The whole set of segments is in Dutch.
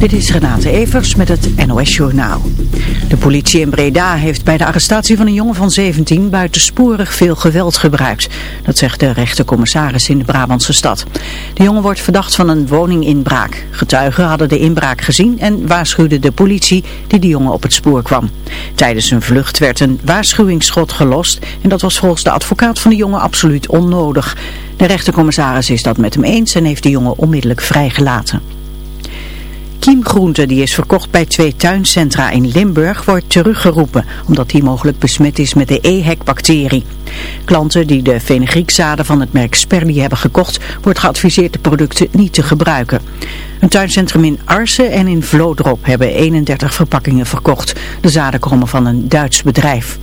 Dit is Renate Evers met het NOS Journaal. De politie in Breda heeft bij de arrestatie van een jongen van 17 buitensporig veel geweld gebruikt. Dat zegt de rechtercommissaris in de Brabantse stad. De jongen wordt verdacht van een woninginbraak. Getuigen hadden de inbraak gezien en waarschuwden de politie die de jongen op het spoor kwam. Tijdens een vlucht werd een waarschuwingsschot gelost en dat was volgens de advocaat van de jongen absoluut onnodig. De rechtercommissaris is dat met hem eens en heeft de jongen onmiddellijk vrijgelaten. Kiemgroente die is verkocht bij twee tuincentra in Limburg wordt teruggeroepen omdat die mogelijk besmet is met de EHEC-bacterie. Klanten die de fenugreekzaden van het merk Sperli hebben gekocht wordt geadviseerd de producten niet te gebruiken. Een tuincentrum in Arsen en in Vlodrop hebben 31 verpakkingen verkocht. De zaden komen van een Duits bedrijf.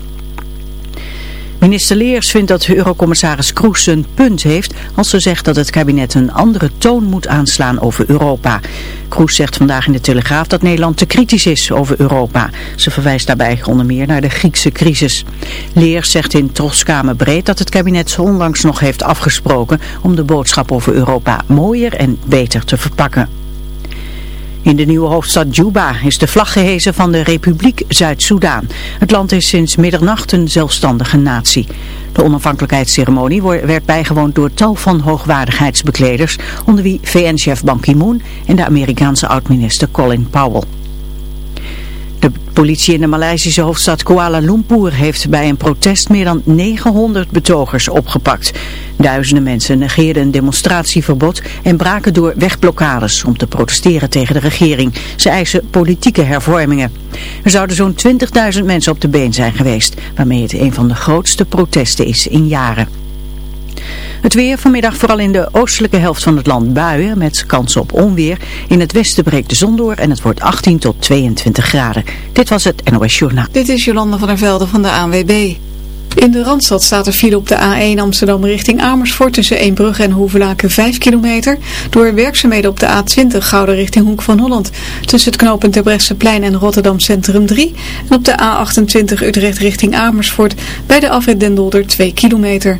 Minister Leers vindt dat Eurocommissaris Kroes een punt heeft als ze zegt dat het kabinet een andere toon moet aanslaan over Europa. Kroes zegt vandaag in de Telegraaf dat Nederland te kritisch is over Europa. Ze verwijst daarbij onder meer naar de Griekse crisis. Leers zegt in Troskamer Breed dat het kabinet onlangs nog heeft afgesproken om de boodschap over Europa mooier en beter te verpakken. In de nieuwe hoofdstad Juba is de vlag gehezen van de Republiek Zuid-Soedan. Het land is sinds middernacht een zelfstandige natie. De onafhankelijkheidsceremonie werd bijgewoond door tal van hoogwaardigheidsbekleders, onder wie VN-chef Ban Ki-moon en de Amerikaanse oud-minister Colin Powell. De politie in de Maleisische hoofdstad Kuala Lumpur heeft bij een protest meer dan 900 betogers opgepakt. Duizenden mensen negeerden een demonstratieverbod en braken door wegblokkades om te protesteren tegen de regering. Ze eisen politieke hervormingen. Er zouden zo'n 20.000 mensen op de been zijn geweest, waarmee het een van de grootste protesten is in jaren. Het weer vanmiddag vooral in de oostelijke helft van het land buien met kans op onweer. In het westen breekt de zon door en het wordt 18 tot 22 graden. Dit was het NOS Journaal. Dit is Jolanda van der Velde van de ANWB. In de Randstad staat er file op de A1 Amsterdam richting Amersfoort tussen Eembrugge en Hoevelaken 5 kilometer. Door werkzaamheden op de A20 Gouden richting Hoek van Holland. Tussen het knooppunt Terbrechtseplein en Rotterdam Centrum 3. En op de A28 Utrecht richting Amersfoort bij de afrit Den Dolder 2 kilometer.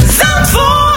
Zandvoort.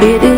it is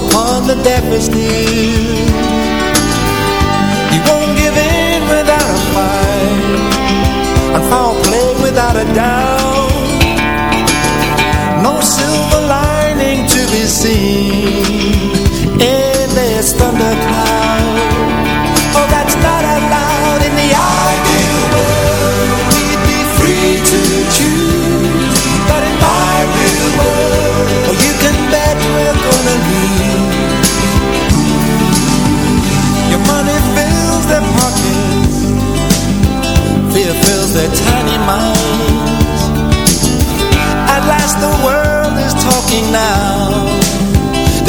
upon the deafest hill, You won't give in without a fight And fall play without a doubt.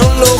no lo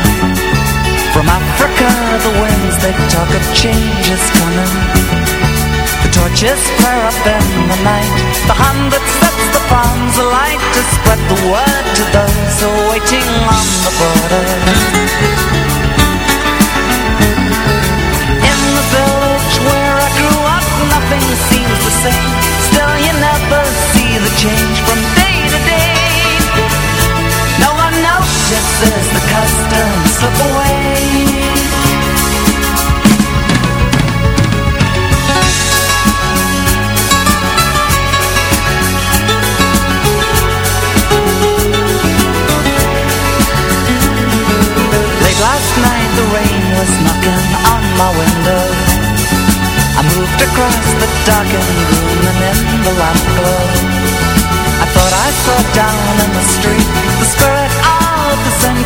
Africa the winds they talk of change is coming. The torches flare up in the night. The hand that sets the farms alight To spread the word to those who waiting on the border. In the village where I grew up Nothing seems the same. Still you never see the change from day notices the customs slip away last night the rain was knocking on my window. I moved across the darkened room and in the lamp glow. I thought I saw down in the street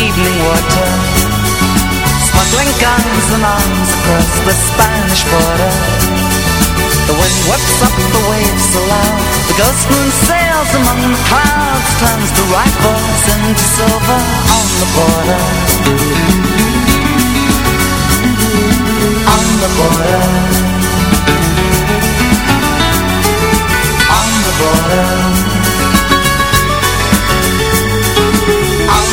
evening water. Smuggling guns and arms across the Spanish border. The wind whips up the waves so loud The ghost moon sails among the clouds Turns the rifles into silver on the border. On the border. On the border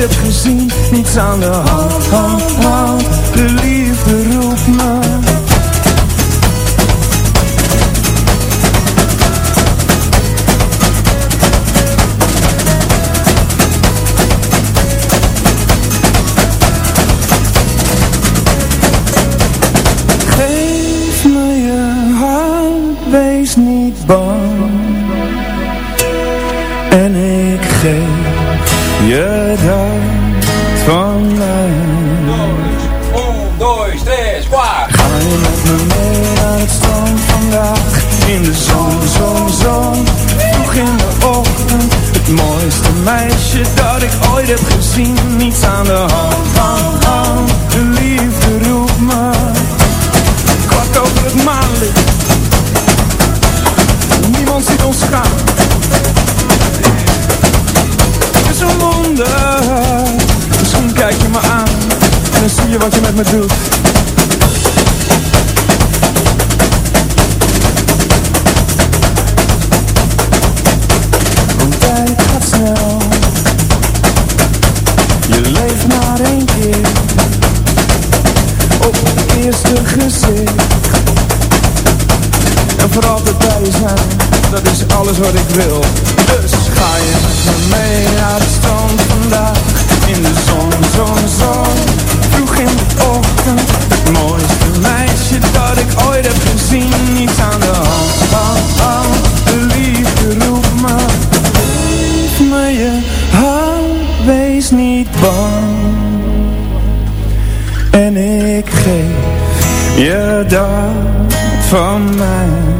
heb gezien? Niets aan de hand, hand, hand Dus ga je met me mee naar de strand vandaag. In de zon, zon, zon. Vroeg in de ochtend. Het mooiste meisje dat ik ooit heb gezien. Niets aan de hand, hand, hand. De liefde roept me. Geef me je hand Wees niet bang. En ik geef je dat van mij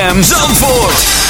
ZFM Zandvoort.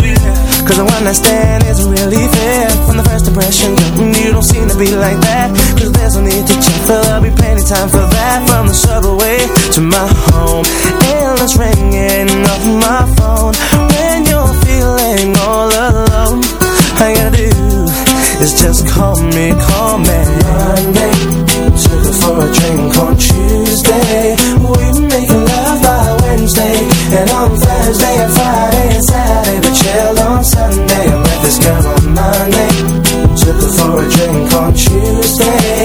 Cause the one I stand isn't really fair. From the first impression, you don't seem to be like that. Cause there's no need to check, but there'll be plenty time for that. From the subway to my home Endless ringing off my phone. When you're feeling all alone All you gotta do is just call me, call me. Monday, took her for a drink on Tuesday. We make love by Wednesday And on Thursday and Friday and Saturday We chill Her for a drink on Tuesday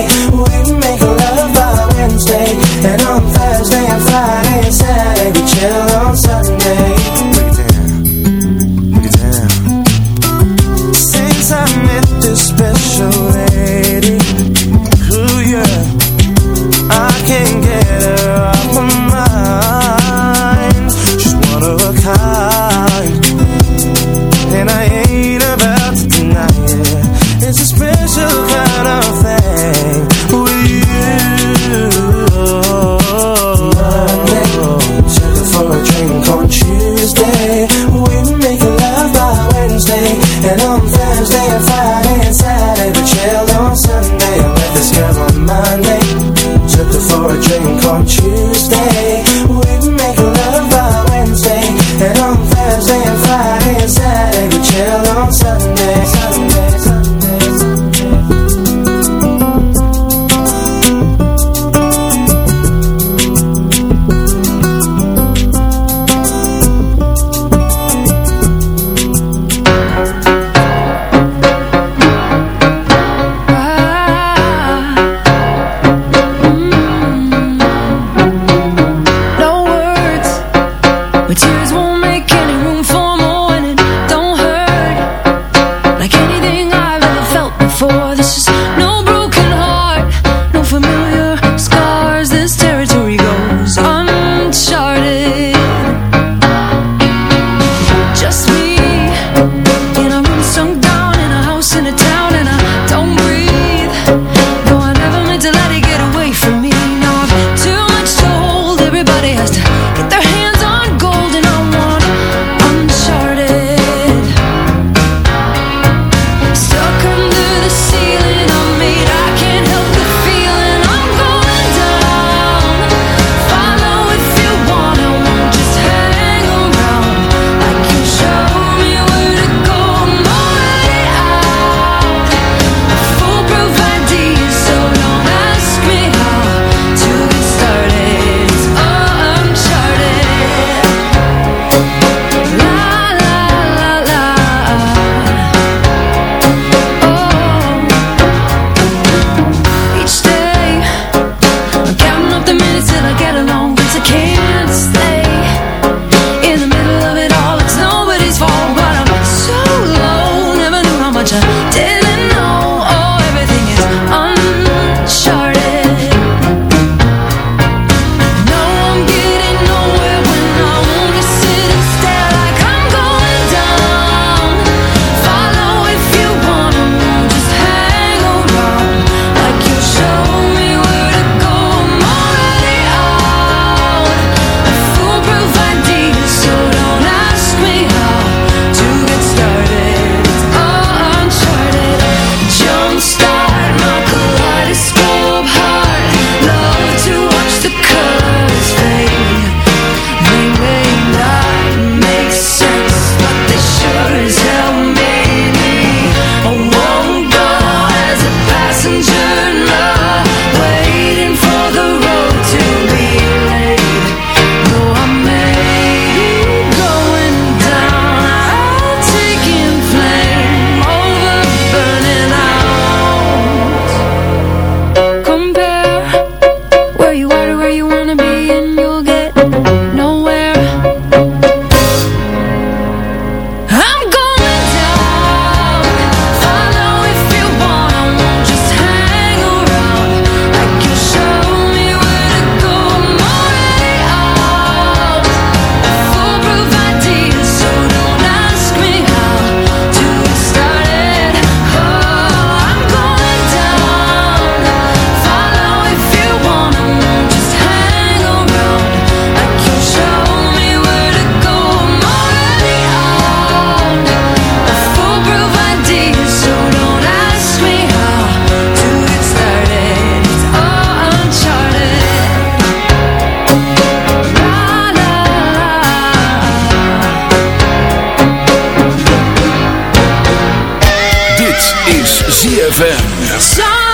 ZFM.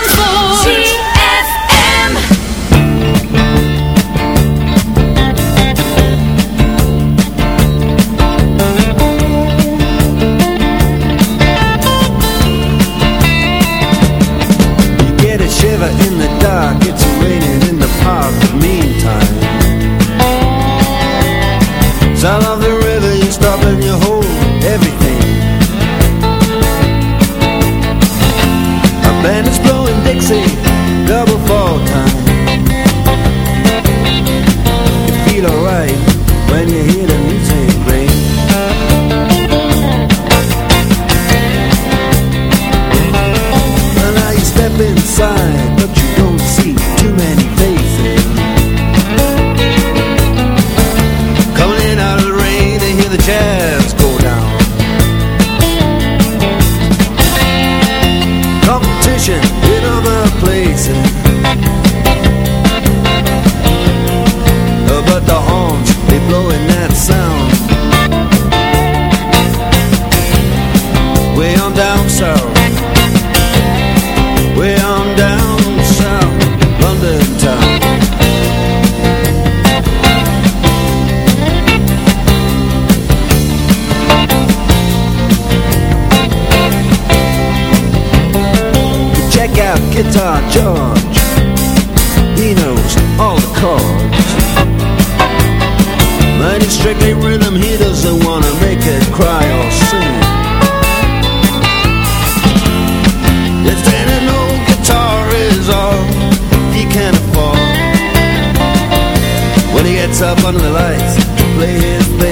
Up under the lights play his thing